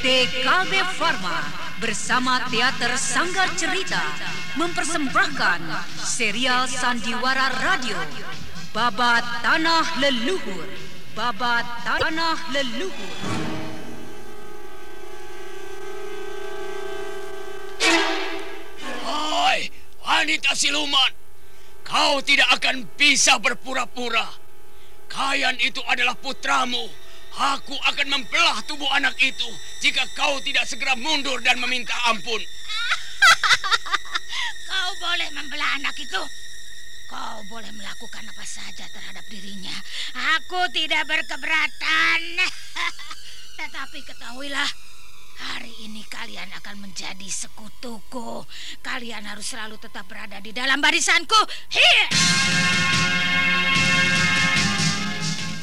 PT Kalbe Farma bersama Teater Sanggar Cerita mempersembahkan serial Sandiwara Radio Babat Tanah Leluhur Babat Tanah Leluhur Hai, wanita siluman. Kau tidak akan bisa berpura-pura. Kayan itu adalah putramu. Aku akan membelah tubuh anak itu jika kau tidak segera mundur dan meminta ampun. Kau boleh membelah anak itu. Kau boleh melakukan apa saja terhadap dirinya. Aku tidak berkeberatan. Tetapi ketahuilah, hari ini kalian akan menjadi sekutuku. Kalian harus selalu tetap berada di dalam barisanku. Here!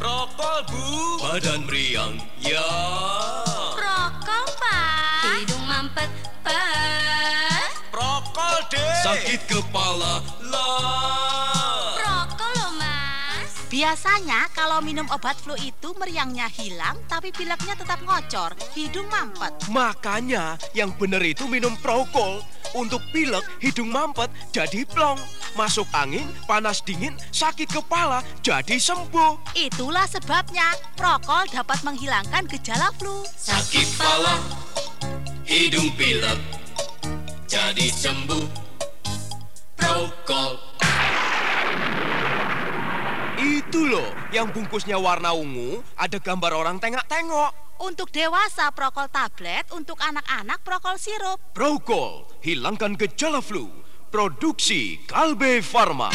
Rokok bu, badan meriang, ya. Rokok pak Hidung mampet pak Prokol deh. Sakit kepala, lah. Rokok loh mas Biasanya kalau minum obat flu itu meriangnya hilang tapi pileknya tetap ngocor, hidung mampet. Makanya yang bener itu minum prokol. Untuk pilek, hidung mampet jadi plong. Masuk angin, panas dingin, sakit kepala jadi sembuh. Itulah sebabnya prokol dapat menghilangkan gejala flu. Sakit kepala, hidung pilek, jadi sembuh. Prokol. Itu loh, yang bungkusnya warna ungu, ada gambar orang tengok-tengok. Untuk dewasa prokol tablet, untuk anak-anak prokol sirup. Prokol, hilangkan gejala flu. Produksi Kalbe Farma.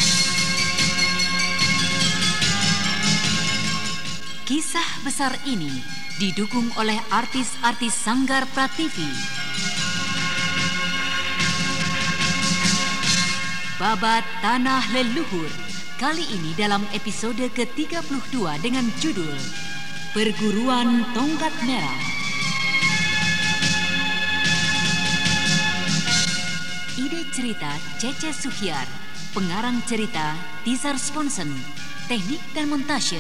Kisah besar ini didukung oleh artis-artis Sanggar Prativi. Babat Tanah Leluhur kali ini dalam episode ke-32 dengan judul Perguruan Tongkat Merah. Ide cerita Cece Suhyar, pengarang cerita Tizar Sponsen, teknik dan montase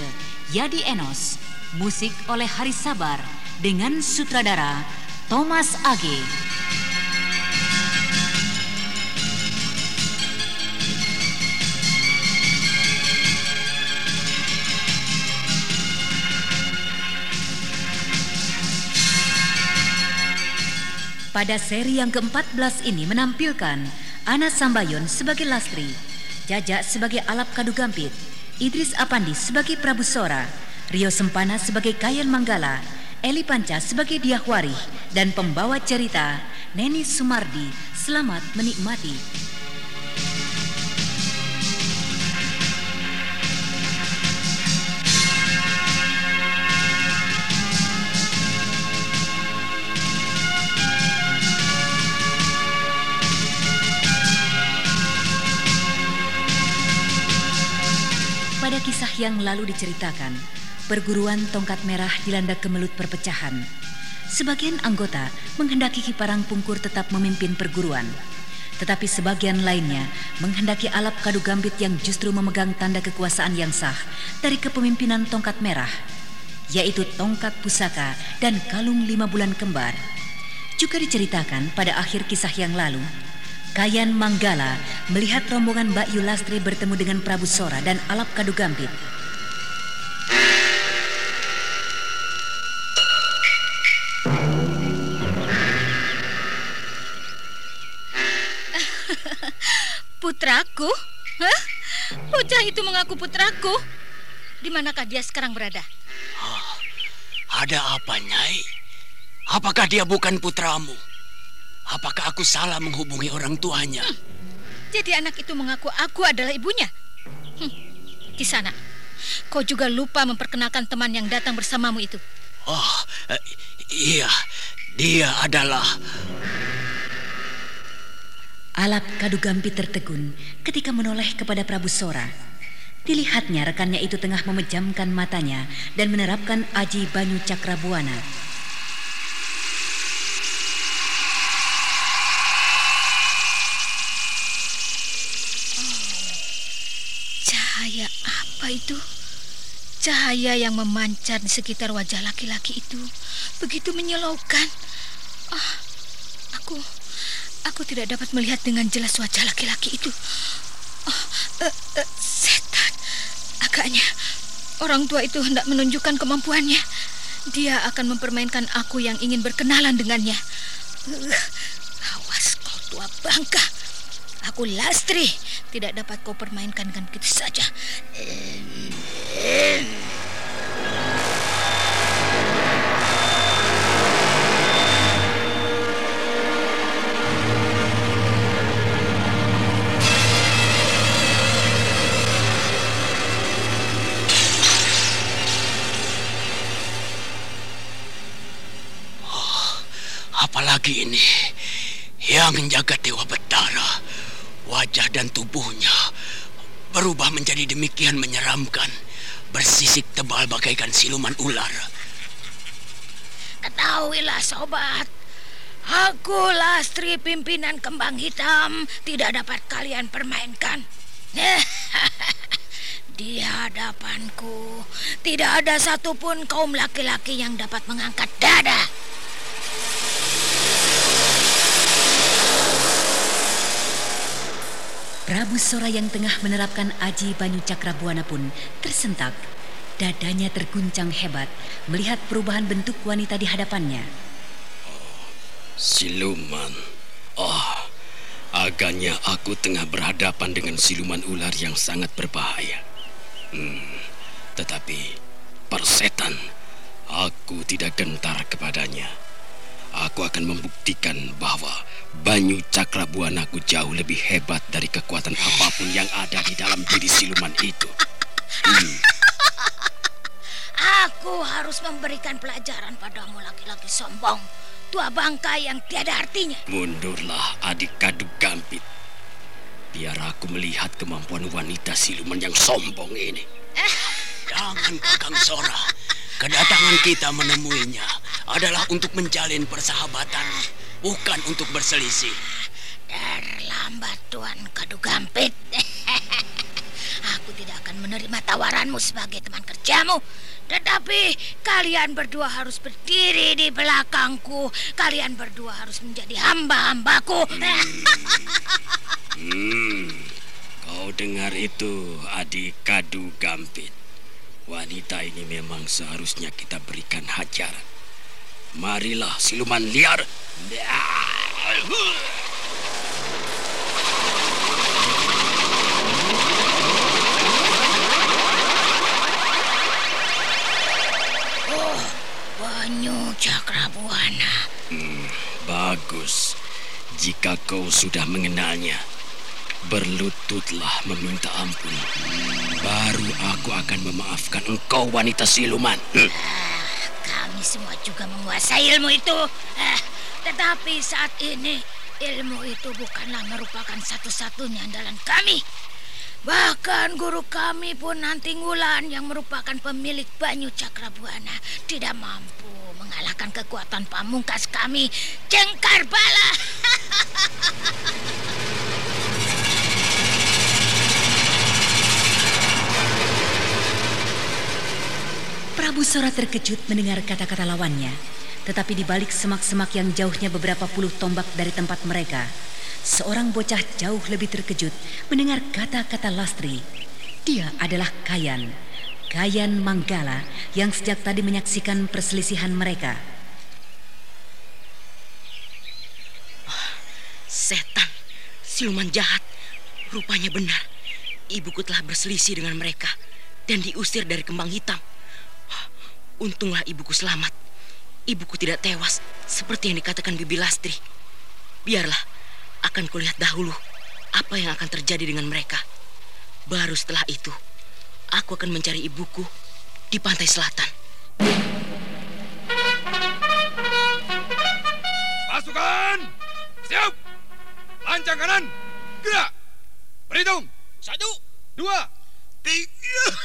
Yadi Enos, musik oleh Haris Sabar dengan sutradara Thomas Age. Pada seri yang ke-14 ini menampilkan Ana Sambayon sebagai Lastri, Jajak sebagai Alap Kadu Gampit, Idris Apandi sebagai Prabu Sora, Rio Sempana sebagai Kayan Manggala, Eli Panca sebagai Diahwarih, dan pembawa cerita Neni Sumardi. Selamat menikmati. Yang lalu diceritakan, perguruan tongkat merah dilanda kemelut perpecahan. Sebagian anggota menghendaki Kiparang Pungkur tetap memimpin perguruan. Tetapi sebagian lainnya menghendaki Alap Kadu Gambit yang justru memegang tanda kekuasaan yang sah dari kepemimpinan tongkat merah, yaitu tongkat pusaka dan kalung lima bulan kembar. Juga diceritakan pada akhir kisah yang lalu, Kayan Manggala melihat rombongan Mbak Yulastri bertemu dengan Prabu Sora dan Alap Kadu Gambit. Putraku? Hah? Bocah itu mengaku putraku. Di manakah dia sekarang berada? Ada apa, Nyai? Apakah dia bukan putramu? Apakah aku salah menghubungi orang tuanya? Jadi anak itu mengaku aku adalah ibunya. Hm. Kisana, kau juga lupa memperkenalkan teman yang datang bersamamu itu. Oh, eh, iya. Dia adalah Alap Kadugampi tertegun ketika menoleh kepada Prabu Sora. Dilihatnya rekannya itu tengah memejamkan matanya dan menerapkan aji Banyu Cakrabuana. Cahaya apa itu? Cahaya yang memancar di sekitar wajah laki-laki itu begitu menyilaukan. Ah, aku aku tidak dapat melihat dengan jelas wajah laki-laki itu. Oh, uh, uh, setan. Agaknya orang tua itu hendak menunjukkan kemampuannya. Dia akan mempermainkan aku yang ingin berkenalan dengannya. Uh, awas kau tua bangka. Aku Lastri. Tidak dapat kau permainkan dengan begitu saja. Apalagi ini yang menjaga Dewa Betara, wajah dan tubuhnya berubah menjadi demikian menyeramkan, bersisik tebal bagaikan siluman ular. Ketahuilah sobat, aku Lastri pimpinan kembang hitam tidak dapat kalian permainkan. Di hadapanku tidak ada satupun kaum laki-laki yang dapat mengangkat dada. Prabu Sora yang tengah menerapkan aji Banyu Cakrabuana pun tersentak. Dadanya terguncang hebat melihat perubahan bentuk wanita di hadapannya. Siluman. Oh, agaknya aku tengah berhadapan dengan siluman ular yang sangat berbahaya. Hmm, tetapi persetan, aku tidak gentar kepadanya. Aku akan membuktikan bahwa Banyu Cakrabuanaku jauh lebih hebat dari kekuatan apa pun yang ada di dalam diri siluman itu. Hmm. Aku harus memberikan pelajaran padamu laki-laki sombong. Tua bangka yang tiada artinya. Mundurlah adik kadu gampit. Biar aku melihat kemampuan wanita siluman yang sombong ini. Jangan Kakang Sora. Kedatangan kita menemuinya adalah untuk menjalin persahabatan, bukan untuk berselisih. Terlambat Tuan Kadu Gampit. Aku tidak akan menerima tawaranmu sebagai teman kerjamu. Tetapi kalian berdua harus berdiri di belakangku. Kalian berdua harus menjadi hamba-hambaku. Hmm, kau dengar itu, adik Kadu Gampit. Wanita ini memang seharusnya kita berikan hajaran. Marilah siluman liar. Oh, Banyu Cakrabuana. Hmm, bagus. Jika kau sudah mengenalnya, berlututlah meminta ampun. Baru aku akan memaafkan engkau wanita siluman. Hmm. Kami semua juga menguasai ilmu itu. Ah, tetapi saat ini ilmu itu bukanlah merupakan satu-satunya andalan kami. Bahkan guru kami pun nanti Ngulan yang merupakan pemilik Banyu Cakrabuana tidak mampu mengalahkan kekuatan pamungkas kami, Cengkar Bala. Prabu Sora terkejut mendengar kata-kata lawannya. Tetapi di balik semak-semak yang jauhnya beberapa puluh tombak dari tempat mereka, seorang bocah jauh lebih terkejut mendengar kata-kata Lastri. Dia adalah Kayan, Kayan Manggala yang sejak tadi menyaksikan perselisihan mereka. Setan, siluman jahat. Rupanya benar. Ibuku telah berselisih dengan mereka dan diusir dari kembang hitam. Untunglah ibuku selamat. Ibuku tidak tewas seperti yang dikatakan Bibi Lastri. Biarlah, akan kulihat dahulu apa yang akan terjadi dengan mereka. Baru setelah itu, aku akan mencari ibuku di pantai selatan. Pasukan, siap! Lancang kanan, gerak! Berhitung! Satu, dua, tiga...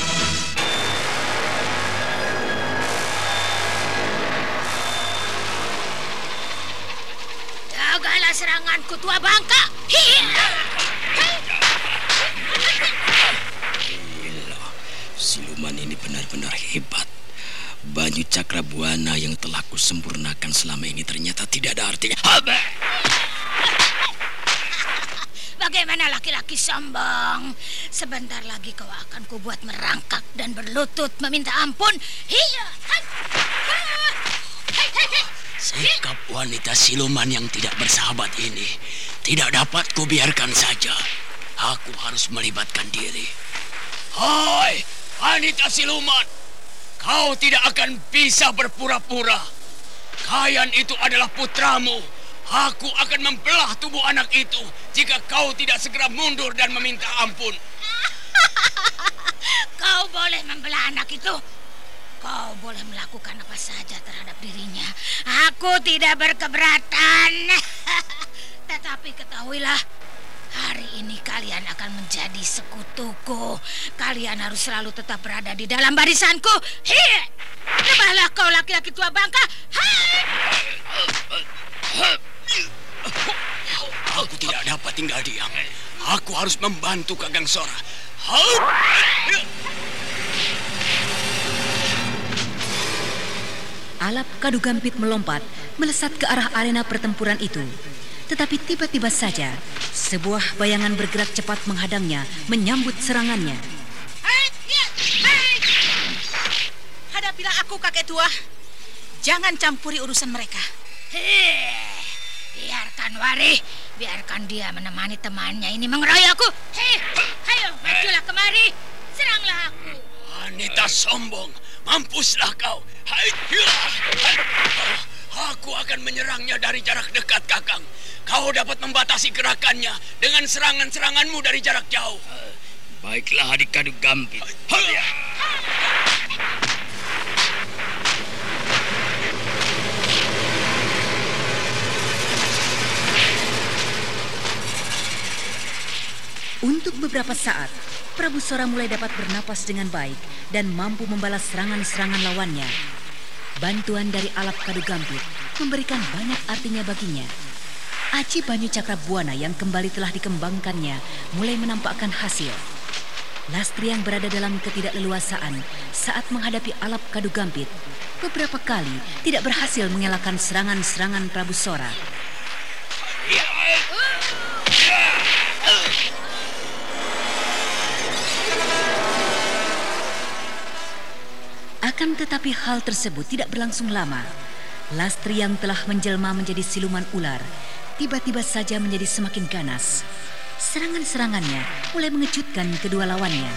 Seranganku tua bangka. Gila, siluman ini benar-benar hebat. Banyu cakra buana yang telah kusempurnakan selama ini ternyata tidak ada artinya. Habe! Bagaimana laki-laki sombong? Sebentar lagi kau akan kubuat merangkak dan berlutut meminta ampun. Hiya! Hai! Hai, hai, hai. Sikap wanita siluman yang tidak bersahabat ini tidak dapat kubiarkan saja. Aku harus melibatkan diri. Hai, wanita siluman. Kau tidak akan bisa berpura-pura. Kayan itu adalah putramu. Aku akan membelah tubuh anak itu jika kau tidak segera mundur dan meminta ampun. Kau boleh membelah anak itu. Kau boleh melakukan apa saja terhadap dirinya. Aku tidak berkeberatan. Tetapi ketahuilah, hari ini kalian akan menjadi sekutuku. Kalian harus selalu tetap berada di dalam barisanku. Tebahlah kau laki-laki tua bangka. Aku tidak dapat tinggal diam. Aku harus membantu Kakang Sora. Hai! Alap Kadu Gampit melompat, melesat ke arah arena pertempuran itu. Tetapi tiba-tiba saja, sebuah bayangan bergerak cepat menghadangnya, menyambut serangannya. Ya. Hadapilah aku, kakek tua. Jangan campuri urusan mereka. Hei, biarkan Wari, biarkan dia menemani temannya ini mengeroyokku. Hei, ayo majulah kemari, seranglah aku. Wanita sombong, mampuslah kau. Hai! Aku akan menyerangnya dari jarak dekat, Kakang. Kau dapat membatasi gerakannya dengan serangan-seranganmu dari jarak jauh. Baiklah adik kadu gampit. Untuk beberapa saat, Prabu Sora mulai dapat bernapas dengan baik dan mampu membalas serangan-serangan lawannya. Bantuan dari Alap Kadu Gampit memberikan banyak artinya baginya. Aji Banyu Cakra Buana yang kembali telah dikembangkannya mulai menampakkan hasil. Lastri yang berada dalam ketidakleluasaan saat menghadapi Alap Kadu Gampit beberapa kali tidak berhasil mengelakkan serangan-serangan Prabu Sora. Akan tetapi hal tersebut tidak berlangsung lama. Lastri yang telah menjelma menjadi siluman ular tiba-tiba saja menjadi semakin ganas. Serangan-serangannya mulai mengejutkan kedua lawannya.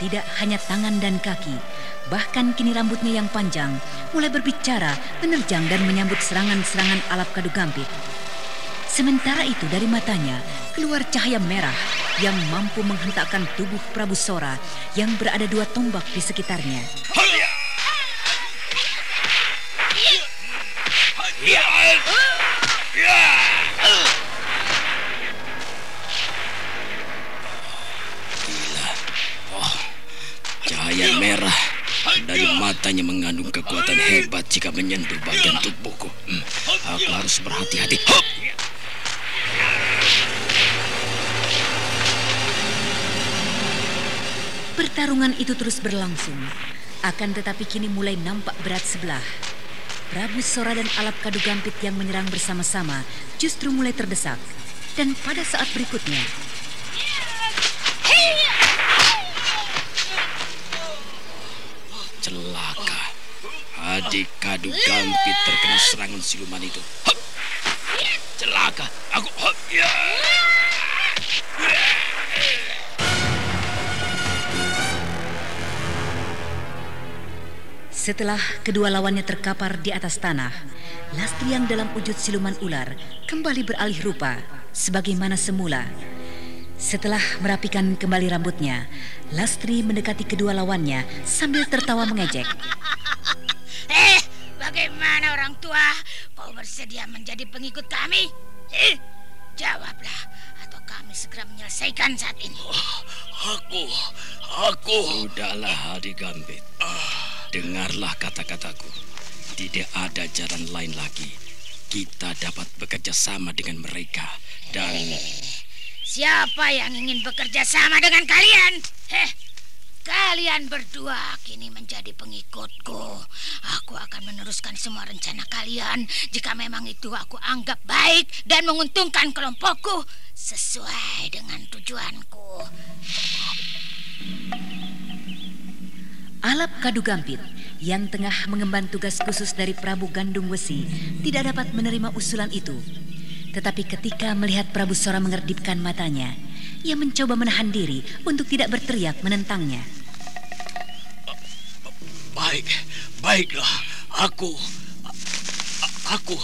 Tidak hanya tangan dan kaki, bahkan kini rambutnya yang panjang mulai berbicara, menerjang dan menyambut serangan-serangan alap kadu gampit. Sementara itu dari matanya keluar cahaya merah yang mampu menghentakkan tubuh Prabu Sora yang berada dua tombak di sekitarnya. Oh, cahaya merah dari matanya mengandung kekuatan hebat jika menyentuh bagian tubuhku. Hmm, aku harus berhati-hati. Pertarungan itu terus berlangsung. Akan tetapi kini mulai nampak berat sebelah. Prabu Sora dan Alap Kadu Gampit yang menyerang bersama-sama justru mulai terdesak. Dan pada saat berikutnya, Celaka. Adik Kadu Gampit terkena serangan siluman itu. Celaka. Aku... Ya. Setelah kedua lawannya terkapar di atas tanah, Lastri yang dalam wujud siluman ular kembali beralih rupa sebagaimana semula. Setelah merapikan kembali rambutnya, Lastri mendekati kedua lawannya sambil tertawa mengejek. Eh, bagaimana orang tua? Kau bersedia menjadi pengikut kami? Eh, jawablah, atau kami segera menyelesaikan saat ini. Aku, aku. Sudahlah, Adik Gambit. Dengarlah kata-kataku. Tidak ada jalan lain lagi. Kita dapat bekerja sama dengan mereka dan Siapa yang ingin bekerja sama dengan kalian? Heh, kalian berdua kini menjadi pengikutku. Aku akan meneruskan semua rencana kalian jika memang itu aku anggap baik dan menguntungkan kelompokku sesuai dengan tujuanku. Alap Kadu Gampit yang tengah mengemban tugas khusus dari Prabu Gandung Wesi tidak dapat menerima usulan itu. Tetapi ketika melihat Prabu Sora mengerdipkan matanya, ia mencoba menahan diri untuk tidak berteriak menentangnya. Baik, baiklah. Aku, aku,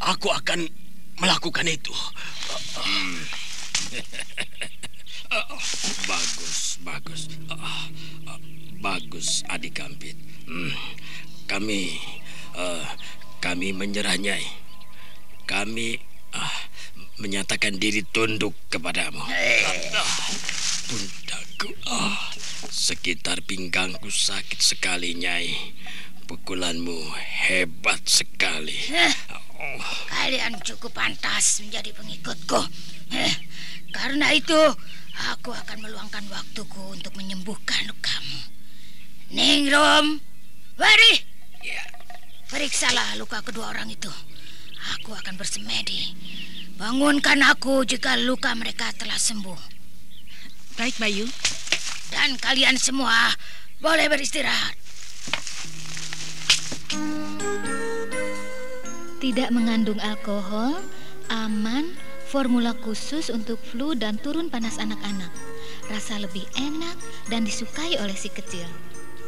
aku akan melakukan itu. Hmm. bagus, bagus. Ah, ah, bagus, Adik Gambit. Hmm, Kami, eh, kami menyerah Nyai. Kami ah, menyatakan diri tunduk kepadamu. Ah, Pundakku, ah, sekitar pinggangku sakit sekali, Nyai. Pukulanmu hebat sekali. Heh, kalian cukup pantas menjadi pengikutku. Heh, karena itu, aku akan meluangkan waktuku untuk menyembuhkan lukamu. Ningrum, Wari, periksalah luka kedua orang itu. Aku akan bersemedi. Bangunkan aku jika luka mereka telah sembuh. Baik, Bayu. Dan kalian semua boleh beristirahat. Tidak mengandung alkohol, aman, formula khusus untuk flu dan turun panas anak-anak. Rasa lebih enak dan disukai oleh si kecil.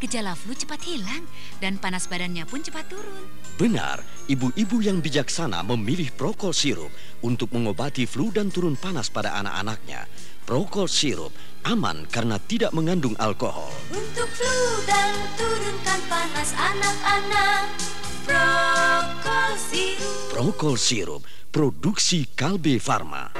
Gejala flu cepat hilang dan panas badannya pun cepat turun. Benar, ibu-ibu yang bijaksana memilih Prokol sirup untuk mengobati flu dan turun panas pada anak-anaknya. Prokol sirup aman karena tidak mengandung alkohol. Untuk flu dan turunkan panas anak-anak Prokol sirup Prokol sirup produksi Kalbe Farma.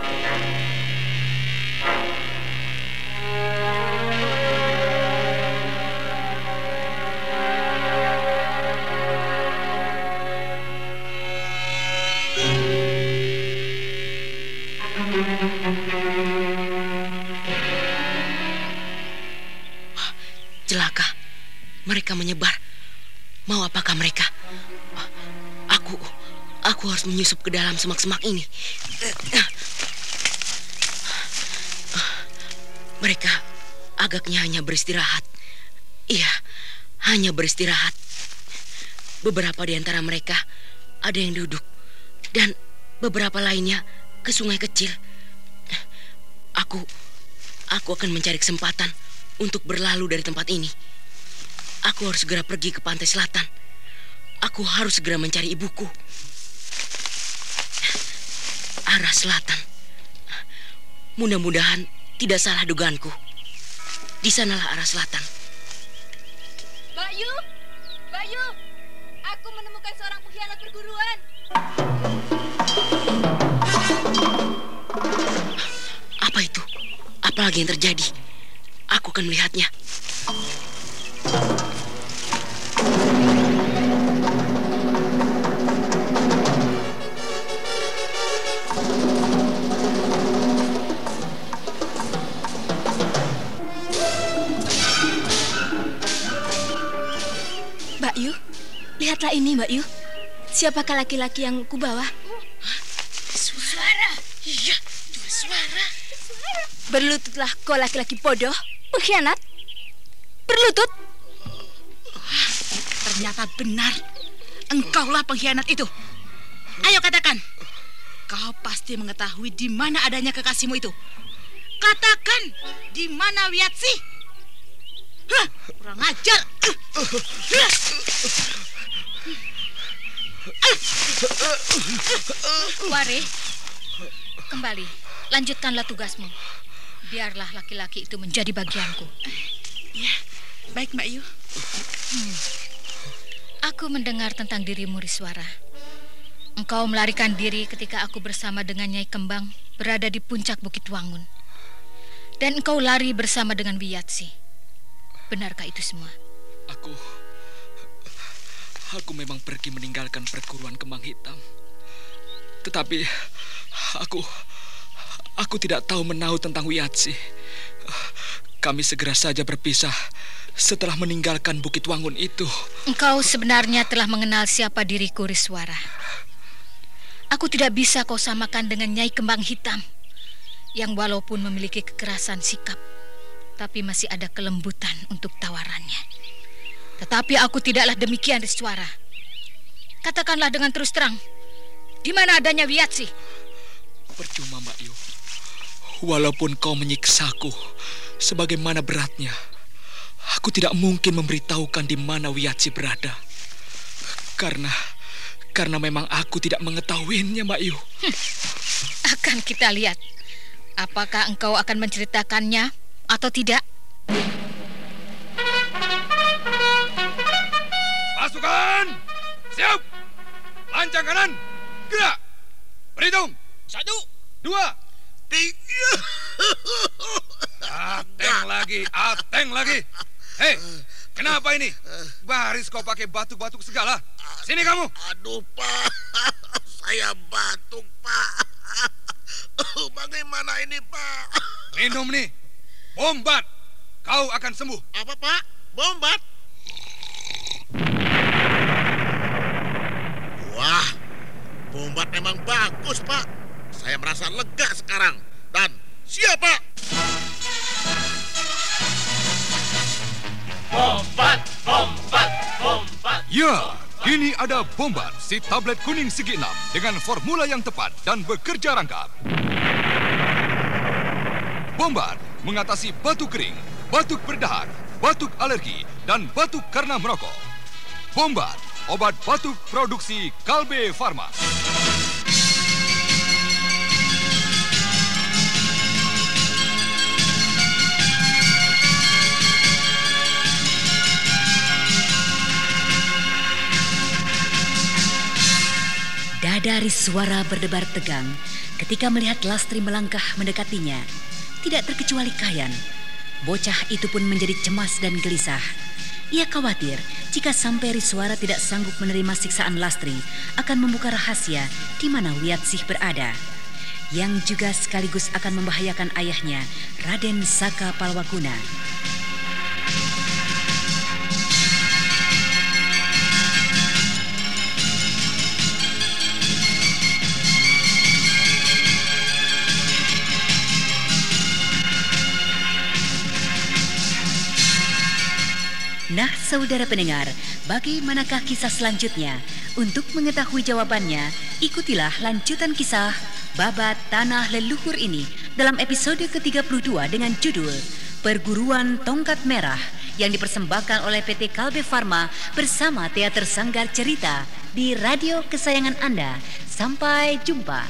Mereka menyebar. Mau apakah mereka? Aku aku harus menyusup ke dalam semak-semak ini. Mereka agaknya hanya beristirahat. Iya, hanya beristirahat. Beberapa di antara mereka ada yang duduk dan beberapa lainnya ke sungai kecil. Aku aku akan mencari kesempatan untuk berlalu dari tempat ini. Aku harus segera pergi ke pantai selatan. Aku harus segera mencari ibuku. Arah selatan. Mudah-mudahan tidak salah dugaanku. Di sanalah arah selatan. Bayu, Bayu, aku menemukan seorang pengkhianat perguruan. Apa itu? Apalagi lagi yang terjadi. Aku akan melihatnya. Siapakah laki-laki yang kubawa? Suara. Iya, itu suara. Berlututlah kau laki-laki bodoh, pengkhianat. Berlutut. Ternyata benar. Engkaulah pengkhianat itu. Ayo katakan. Kau pasti mengetahui di mana adanya kekasihmu itu. Katakan, di mana Wiatsi? Hah, kurang ajar. Wari, kembali. Lanjutkanlah tugasmu. Biarlah laki-laki itu menjadi bagianku. Ya, baik Mbak Yu. Hmm. Aku mendengar tentang dirimu, Riswara. Engkau melarikan diri ketika aku bersama dengan Nyai Kembang berada di puncak Bukit Wangun. Dan engkau lari bersama dengan Wiyatsi. Benarkah itu semua? Aku... Aku memang pergi meninggalkan perguruan kembang hitam. Tetapi aku... Aku tidak tahu menahu tentang Wiyatsi. Kami segera saja berpisah setelah meninggalkan Bukit Wangun itu. Engkau sebenarnya telah mengenal siapa diriku, Riswara. Aku tidak bisa kau samakan dengan Nyai Kembang Hitam yang walaupun memiliki kekerasan sikap, tapi masih ada kelembutan untuk tawarannya. Tetapi aku tidaklah demikian, Riswara. Katakanlah dengan terus terang, di mana adanya Wiyatsi? Percuma, Mbak Yu. Walaupun kau menyiksaku, sebagaimana beratnya, aku tidak mungkin memberitahukan di mana Wiyatsi berada. Karena karena memang aku tidak mengetahuinya, Mbak Yu. Hmm. Akan kita lihat apakah engkau akan menceritakannya atau tidak. Siap! Lancang kanan! Gerak! Berhitung! Satu! Dua! Tiga! Ateng lagi, ateng lagi. Hei, kenapa ini? Baris kau pakai batuk-batuk segala. Sini kamu. Aduh, Pak. Saya batuk, Pak. Bagaimana ini, Pak? Minum nih. Bombat. Kau akan sembuh. Apa, Pak? Bombat? Wah, bombat memang bagus, Pak. Saya merasa lega sekarang. Dan siapa? Bombat, bombat, bombat. Ya, kini ada Bombat, si tablet kuning segi enam dengan formula yang tepat dan bekerja rangkap. Bombat mengatasi batuk kering, batuk berdahak, batuk alergi, dan batuk karena merokok. Bombat, obat batuk produksi Kalbe Farma. Dada Riswara berdebar tegang ketika melihat Lastri melangkah mendekatinya. Tidak terkecuali Kayan. Bocah itu pun menjadi cemas dan gelisah. Ia khawatir jika sampai Riswara tidak sanggup menerima siksaan Lastri akan membuka rahasia di mana Wiyatsih berada. Yang juga sekaligus akan membahayakan ayahnya, Raden Saka Palwakuna. Nah, saudara pendengar, bagaimanakah kisah selanjutnya? Untuk mengetahui jawabannya, ikutilah lanjutan kisah Babat Tanah Leluhur ini dalam episode ke-32 dengan judul Perguruan Tongkat Merah yang dipersembahkan oleh PT Kalbe Farma bersama Teater Sanggar Cerita di radio kesayangan Anda. Sampai jumpa.